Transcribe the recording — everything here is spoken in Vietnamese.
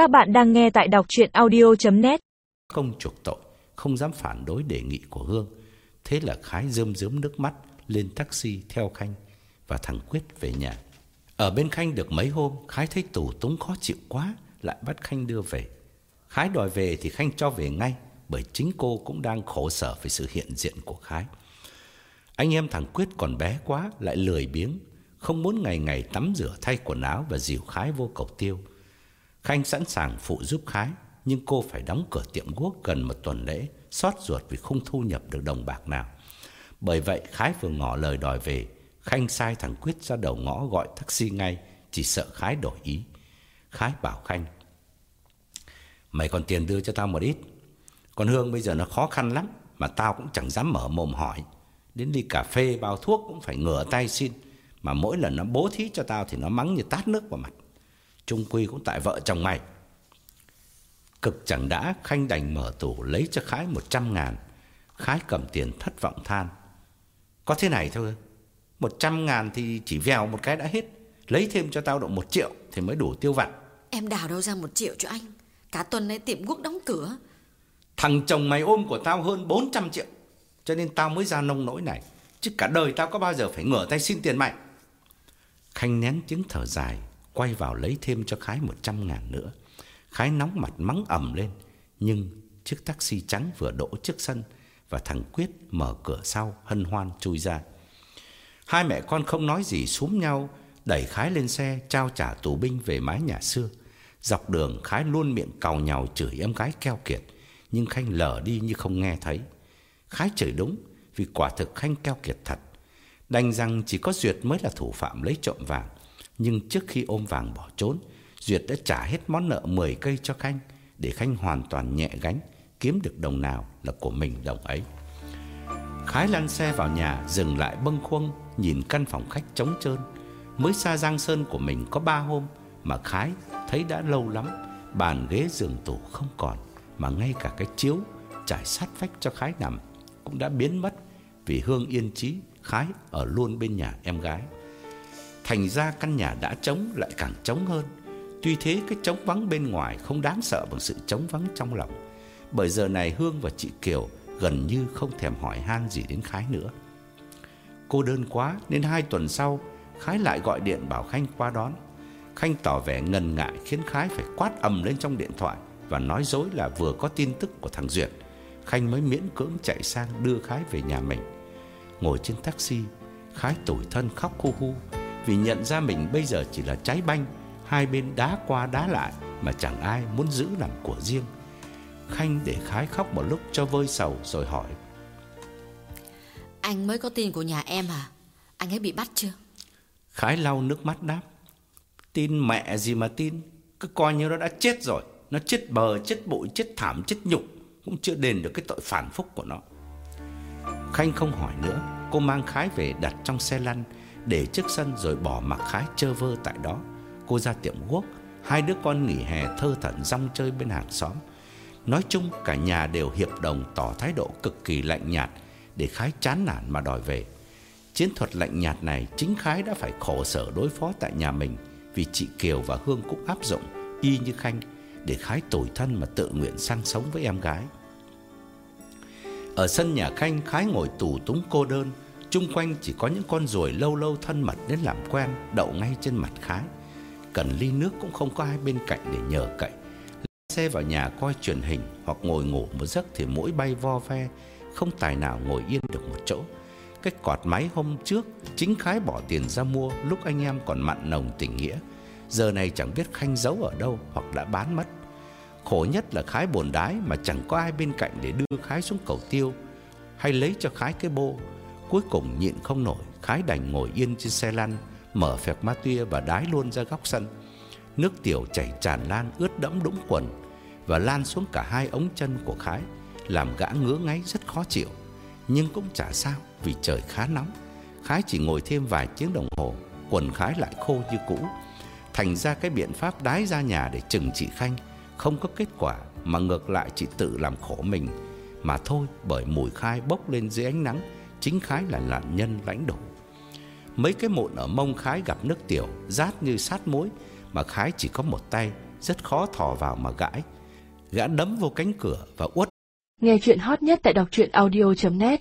Các bạn đang nghe tại đọc chuyện audio.net Không chuộc tội, không dám phản đối đề nghị của Hương. Thế là Khái rơm rớm nước mắt lên taxi theo Khanh và thằng Quyết về nhà. Ở bên Khanh được mấy hôm, Khái thấy tù túng khó chịu quá, lại bắt Khanh đưa về. Khái đòi về thì Khanh cho về ngay, bởi chính cô cũng đang khổ sở về sự hiện diện của Khái. Anh em thằng Quyết còn bé quá, lại lười biếng, không muốn ngày ngày tắm rửa thay quần áo và dìu Khái vô cầu tiêu. Khanh sẵn sàng phụ giúp Khái, nhưng cô phải đóng cửa tiệm guốc gần một tuần lễ, xót ruột vì không thu nhập được đồng bạc nào. Bởi vậy Khái vừa ngỏ lời đòi về, Khanh sai thằng Quyết ra đầu ngõ gọi taxi ngay, chỉ sợ Khái đổi ý. Khái bảo Khanh, Mày còn tiền đưa cho tao một ít. Con Hương bây giờ nó khó khăn lắm, mà tao cũng chẳng dám mở mồm hỏi. Đến ly cà phê bao thuốc cũng phải ngửa tay xin, mà mỗi lần nó bố thí cho tao thì nó mắng như tát nước vào mặt. Trung quy cũng tại vợ chồng mày. Cực chẳng đã, Khanh đành mở tủ lấy cho Khái 100 ngàn. Khái cầm tiền thất vọng than. Có thế này thôi, 100 ngàn thì chỉ vèo một cái đã hết. Lấy thêm cho tao độ 1 triệu thì mới đủ tiêu vặt. Em đào đâu ra một triệu cho anh Cả tuần nay tiệm quốc đóng cửa Thằng chồng mày ôm của tao hơn 400 triệu Cho nên tao mới ra nông nỗi này Chứ cả đời tao có bao giờ phải ngửa tay xin tiền mày Khanh nén tiếng thở dài Quay vào lấy thêm cho Khái 100 ngàn nữa. Khái nóng mặt mắng ầm lên, Nhưng chiếc taxi trắng vừa đỗ trước sân Và thằng Quyết mở cửa sau hân hoan chui ra. Hai mẹ con không nói gì xúm nhau, Đẩy Khái lên xe, Trao trả tù binh về mái nhà xưa. Dọc đường, Khái luôn miệng cào nhào chửi em gái keo kiệt, Nhưng Khanh lờ đi như không nghe thấy. Khái chửi đúng, Vì quả thực Khanh keo kiệt thật. Đành rằng chỉ có Duyệt mới là thủ phạm lấy trộm vàng. Nhưng trước khi ôm vàng bỏ trốn, Duyệt đã trả hết món nợ 10 cây cho Khanh, Để Khanh hoàn toàn nhẹ gánh, Kiếm được đồng nào là của mình đồng ấy. Khái lăn xe vào nhà, Dừng lại bâng khuâng, Nhìn căn phòng khách trống trơn. Mới xa Giang Sơn của mình có 3 hôm, Mà Khái thấy đã lâu lắm, Bàn ghế giường tủ không còn, Mà ngay cả cái chiếu trải sát vách cho Khái nằm Cũng đã biến mất, Vì Hương yên trí Khái ở luôn bên nhà em gái. Thành ra căn nhà đã trống lại càng trống hơn. Tuy thế cái trống vắng bên ngoài Không đáng sợ bằng sự trống vắng trong lòng. Bởi giờ này Hương và chị Kiều Gần như không thèm hỏi han gì đến Khái nữa. Cô đơn quá Nên hai tuần sau Khái lại gọi điện bảo Khanh qua đón. Khanh tỏ vẻ ngần ngại khiến Khái phải quát ầm lên trong điện thoại và nói dối là vừa có tin tức của thằng Duyệt. Khanh mới miễn cưỡng chạy sang đưa Khái về nhà mình. Ngồi trên taxi, Khái tủi thân khóc khu hu vì nhận ra mình bây giờ chỉ là trái banh, hai bên đá qua đá lại mà chẳng ai muốn giữ làm của riêng. Khanh để Khái khóc một lúc cho vơi sầu rồi hỏi. Anh mới có tin của nhà em à Anh ấy bị bắt chưa? Khái lau nước mắt đáp. Tin mẹ gì mà tin? Cứ coi như nó đã chết rồi. Nó chết bờ, chết bụi, chết thảm, chết nhục. Cũng chưa đền được cái tội phản phúc của nó. Khanh không hỏi nữa. Cô mang Khái về đặt trong xe lăn để trước sân rồi bỏ mặc Khái chơ vơ tại đó. Cô ra tiệm guốc Hai đứa con nghỉ hè thơ thẩn rong chơi bên hàng xóm. Nói chung cả nhà đều hiệp đồng tỏ thái độ cực kỳ lạnh nhạt Để Khái chán nản mà đòi về. Chiến thuật lạnh nhạt này chính Khái đã phải khổ sở đối phó tại nhà mình vì chị Kiều và Hương cũng áp dụng y như Khanh để Khái tủi thân mà tự nguyện sang sống với em gái. Ở sân nhà Khanh, Khái ngồi tù túng cô đơn, chung quanh chỉ có những con ruồi lâu lâu thân mật đến làm quen đậu ngay trên mặt Khái. Cần ly nước cũng không có ai bên cạnh để nhờ cậy. Xe vào nhà coi truyền hình hoặc ngồi ngủ một giấc thì mỗi bay vo ve, không tài nào ngồi yên được một chỗ. Cái cọt máy hôm trước Chính Khái bỏ tiền ra mua Lúc anh em còn mặn nồng tình nghĩa Giờ này chẳng biết Khanh giấu ở đâu Hoặc đã bán mất Khổ nhất là Khái buồn đái Mà chẳng có ai bên cạnh để đưa Khái xuống cầu tiêu Hay lấy cho Khái cái bô Cuối cùng nhịn không nổi Khái đành ngồi yên trên xe lăn Mở phẹt ma tuya và đái luôn ra góc sân Nước tiểu chảy tràn lan ướt đẫm đũng quần Và lan xuống cả hai ống chân của Khái Làm gã ngứa ngáy rất khó chịu Nhưng cũng chả sao vì trời khá nóng. Khái chỉ ngồi thêm vài tiếng đồng hồ, quần Khái lại khô như cũ. Thành ra cái biện pháp đái ra nhà để chừng chị Khanh không có kết quả mà ngược lại chị tự làm khổ mình. Mà thôi bởi mùi khai bốc lên dưới ánh nắng, chính Khái là nạn nhân lãnh đổ. Mấy cái mụn ở mông Khái gặp nước tiểu, rát như sát mũi mà Khái chỉ có một tay, rất khó thò vào mà gãi. Gã đấm vô cánh cửa và uất Nghe chuyện hot nhất tại đọc truyện audio.net